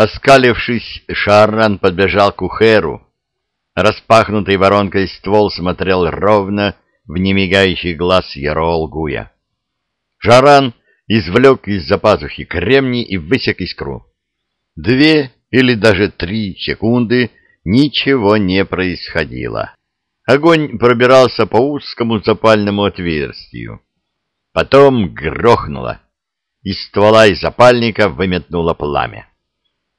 Оскалившись, Шарран подбежал к Ухеру. Распахнутый воронкой ствол смотрел ровно в немигающий глаз Ярол-Гуя. Шаран извлек из-за пазухи кремний и высек искру. Две или даже три секунды ничего не происходило. Огонь пробирался по узкому запальному отверстию. Потом грохнуло. Из ствола и запальника выметнуло пламя.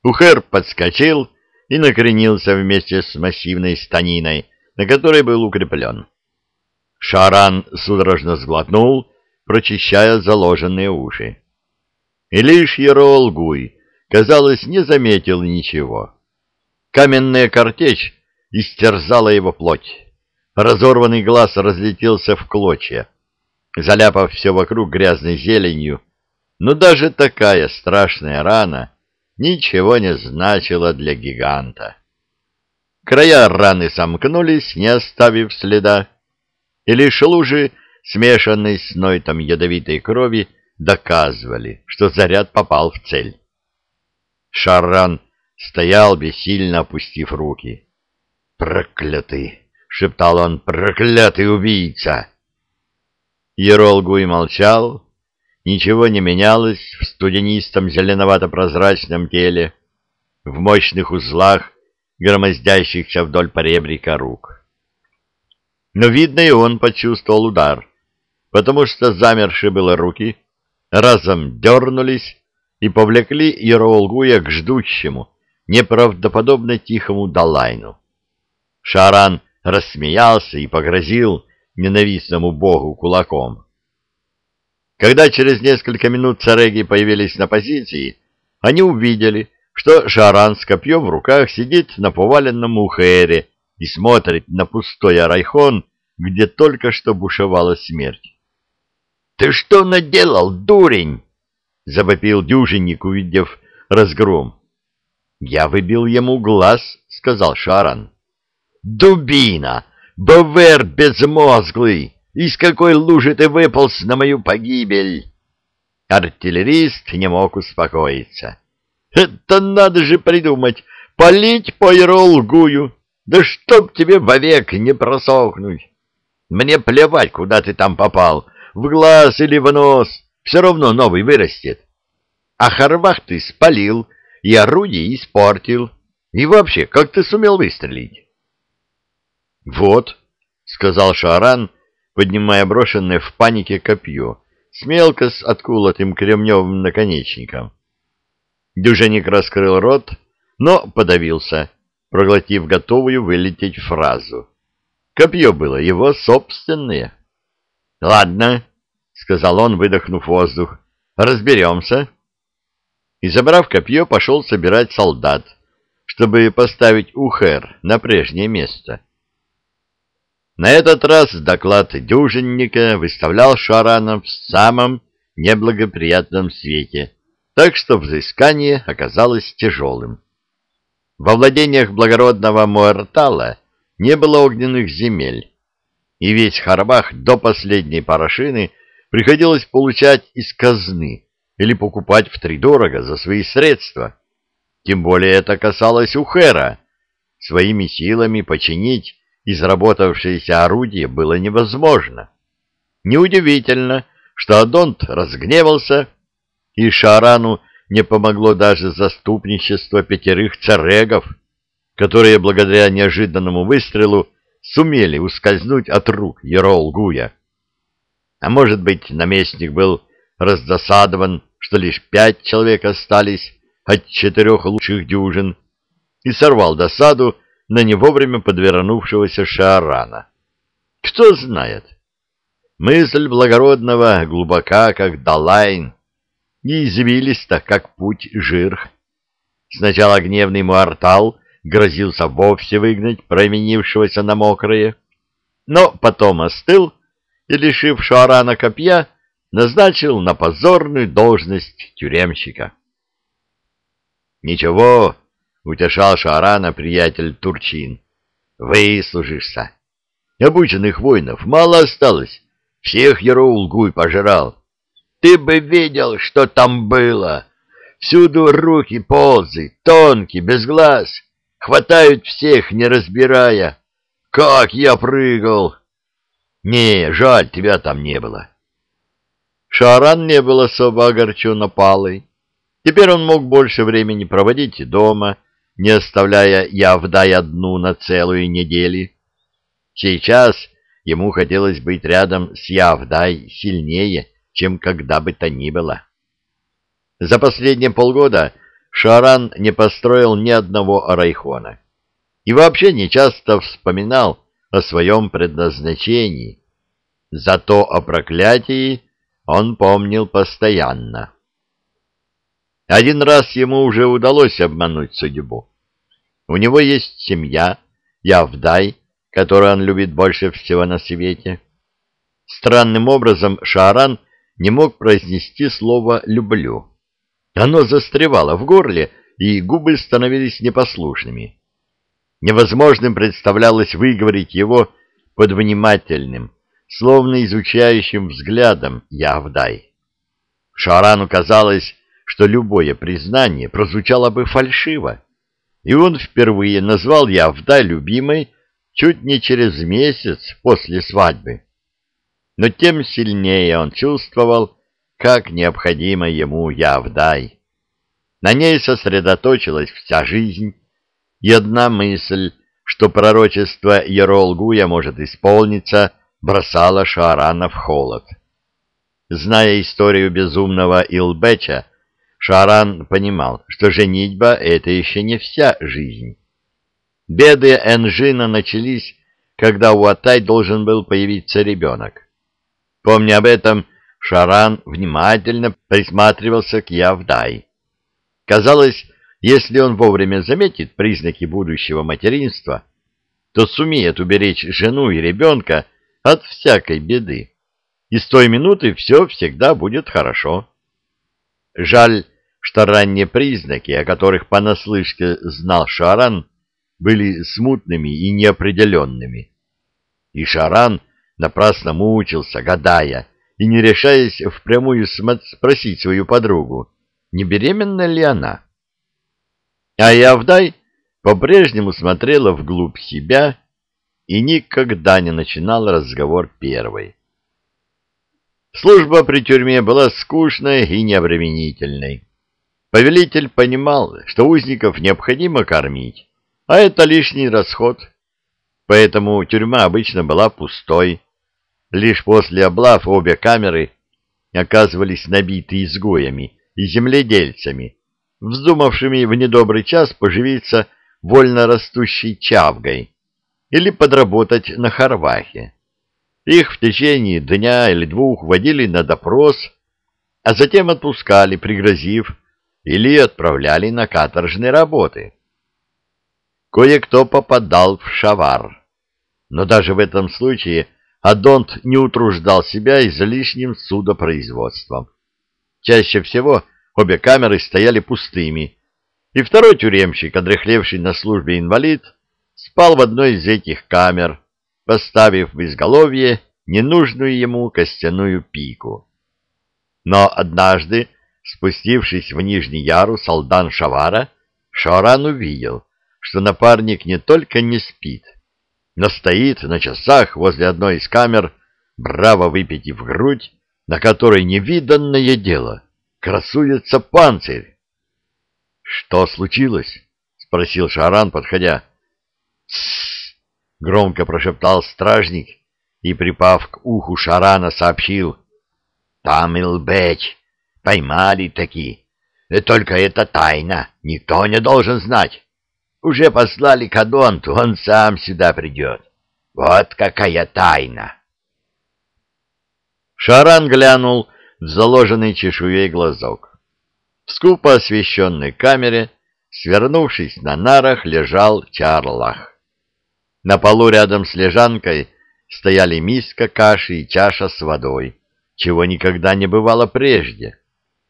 Ухер подскочил и накренился вместе с массивной станиной, на которой был укреплен. Шаран судорожно сглотнул, прочищая заложенные уши. И лишь Ерол Гуй, казалось, не заметил ничего. Каменная картечь истерзала его плоть. Разорванный глаз разлетелся в клочья, заляпав все вокруг грязной зеленью, но даже такая страшная рана ничего не значило для гиганта. Края раны сомкнулись, не оставив следа, и лишь лужи, смешанные с нойтом ядовитой крови, доказывали, что заряд попал в цель. Шарран стоял, бессильно опустив руки. «Проклятый!» — шептал он. «Проклятый убийца!» Еролгуй молчал, Ничего не менялось в студенистом зеленовато-прозрачном теле, в мощных узлах, громоздящихся вдоль поребрика рук. Но, видно, и он почувствовал удар, потому что замершие было руки разом дернулись и повлекли Ироолгуя к ждущему, неправдоподобно тихому Далайну. Шаран рассмеялся и погрозил ненавистному богу кулаком. Когда через несколько минут цареги появились на позиции, они увидели, что Шаран с копьем в руках сидит на поваленном ухере и смотрит на пустой арайхон, где только что бушевала смерть. — Ты что наделал, дурень? — завопил дюжинник, увидев разгром. — Я выбил ему глаз, — сказал Шаран. — Дубина! Бавер безмозглый! Из какой лужи ты выполз на мою погибель? Артиллерист не мог успокоиться. Это надо же придумать, полить по Иролгую. Да чтоб тебе вовек не просохнуть. Мне плевать, куда ты там попал, в глаз или в нос, все равно новый вырастет. А Харвах ты спалил и орудие испортил. И вообще, как ты сумел выстрелить? — Вот, — сказал Шаран, поднимая брошенное в панике копье с мелко с отколотым кремневым наконечником. Дюженик раскрыл рот, но подавился, проглотив готовую вылететь фразу. Копье было его собственное. — Ладно, — сказал он, выдохнув воздух, — разберемся. И, забрав копье, пошел собирать солдат, чтобы поставить Ухер на прежнее место. — на этот раз доклад дюжинника выставлял Шарана в самом неблагоприятном свете, так что взыскание оказалось тяжелым. Во владениях благородного Муэртала не было огненных земель, и весь Харбах до последней порошины приходилось получать из казны или покупать втридорого за свои средства. Тем более это касалось Ухера. Своими силами починить изработавшееся орудие было невозможно. Неудивительно, что Адонт разгневался, и Шарану не помогло даже заступничество пятерых царегов, которые благодаря неожиданному выстрелу сумели ускользнуть от рук Ерол-Гуя. А может быть, наместник был раздосадован, что лишь пять человек остались от четырех лучших дюжин, и сорвал досаду, на не вовремя подвернувшегося Шаарана. Кто знает? Мысль благородного глубока, как Далайн, и извилиста, как путь жирх. Сначала гневный Муартал грозился вовсе выгнать променившегося на мокрое, но потом остыл и, лишив Шаарана копья, назначил на позорную должность тюремщика. «Ничего, — утешал Шарана приятель Турчин. — Выслужишься. Обученных воинов мало осталось. Всех Яроулгуй пожрал. Ты бы видел, что там было. Всюду руки ползы, тонкие, без глаз, хватают всех, не разбирая. Как я прыгал! Не, жаль, тебя там не было. Шаран не был особо огорчен опалой. Теперь он мог больше времени проводить дома, не оставляя Явдай одну на целую неделю. Сейчас ему хотелось быть рядом с Явдай сильнее, чем когда бы то ни было. За последние полгода Шаран не построил ни одного райхона и вообще не часто вспоминал о своем предназначении. Зато о проклятии он помнил постоянно. Один раз ему уже удалось обмануть судьбу. У него есть семья, Явдай, которую он любит больше всего на свете. Странным образом Шаран не мог произнести слово «люблю». Оно застревало в горле, и губы становились непослушными. Невозможным представлялось выговорить его под внимательным, словно изучающим взглядом Явдай. Шарану казалось, что любое признание прозвучало бы фальшиво, и он впервые назвал Явдай любимой чуть не через месяц после свадьбы. Но тем сильнее он чувствовал, как необходимо ему Явдай. На ней сосредоточилась вся жизнь, и одна мысль, что пророчество Еролгуя может исполниться, бросала Шаарана в холод. Зная историю безумного Илбеча, Шааран понимал, что женитьба — это еще не вся жизнь. Беды Энжина начались, когда у Атай должен был появиться ребенок. Помня об этом, Шаран внимательно присматривался к Явдай. Казалось, если он вовремя заметит признаки будущего материнства, то сумеет уберечь жену и ребенка от всякой беды, и с той минуты все всегда будет хорошо. Жаль, что ранние признаки, о которых понаслышке знал Шаран, были смутными и неопределенными. И Шаран напрасно мучился, гадая, и не решаясь впрямую спросить свою подругу, не беременна ли она. А Явдай по-прежнему смотрела вглубь себя и никогда не начинала разговор первой. Служба при тюрьме была скучной и необременительной. Повелитель понимал, что узников необходимо кормить, а это лишний расход. Поэтому тюрьма обычно была пустой, Лишь после облав обе камеры оказывались набиты изгоями и земледельцами, вздумавшими в недобрый час поживиться вольно растущей чавгой или подработать на Харвахе. Их в течение дня или двух водили на допрос, а затем отпускали, пригрозив, или отправляли на каторжные работы. Кое-кто попадал в шавар, но даже в этом случае – а Донт не утруждал себя излишним судопроизводством. Чаще всего обе камеры стояли пустыми, и второй тюремщик, одрехлевший на службе инвалид, спал в одной из этих камер, поставив в изголовье ненужную ему костяную пику. Но однажды, спустившись в нижний ярус Алдан Шавара, Шаран увидел, что напарник не только не спит, но стоит на часах возле одной из камер, браво выпитив грудь, на которой невиданное дело красуется панцирь. — Что случилось? — спросил Шаран, подходя. Громко прошептал стражник и, припав к уху Шарана, сообщил. «Там Илбеч! Поймали таки! Только это тайна, никто не должен знать!» Уже послали к он сам сюда придет. Вот какая тайна!» Шаран глянул в заложенный чешуей глазок. В скупо освещенной камере, свернувшись на нарах, лежал Чарлах. На полу рядом с лежанкой стояли миска каши и чаша с водой, чего никогда не бывало прежде.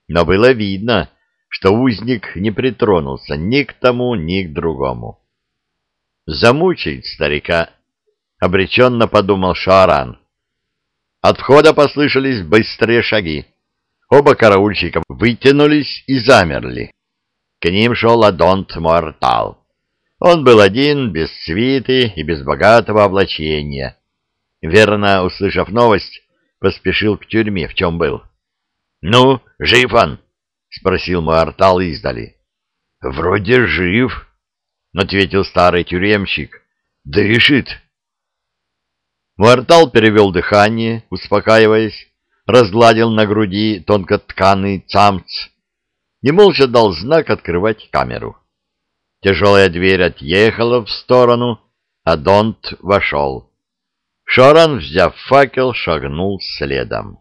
Но было видно, что узник не притронулся ни к тому, ни к другому. «Замучает старика», — обреченно подумал Шааран. От входа послышались быстрые шаги. Оба караульщика вытянулись и замерли. К ним шел Адонт Муартал. Он был один, без свиты и без богатого облачения. Верно, услышав новость, поспешил к тюрьме, в чем был. — Ну, жив он? — спросил Муартал издали. — Вроде жив, — ответил старый тюремщик. — Дышит. Муартал перевел дыхание, успокаиваясь, разгладил на груди тонкотканый цамц и молча дал знак открывать камеру. Тяжелая дверь отъехала в сторону, а Донт вошел. Шоран, взяв факел, шагнул следом.